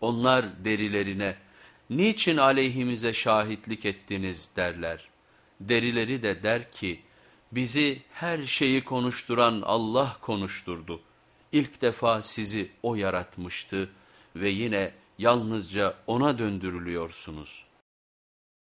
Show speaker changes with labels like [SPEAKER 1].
[SPEAKER 1] Onlar derilerine niçin aleyhimize şahitlik ettiniz derler. Derileri de der ki bizi her şeyi konuşturan Allah konuşturdu. İlk defa sizi O yaratmıştı ve yine yalnızca O'na döndürülüyorsunuz.''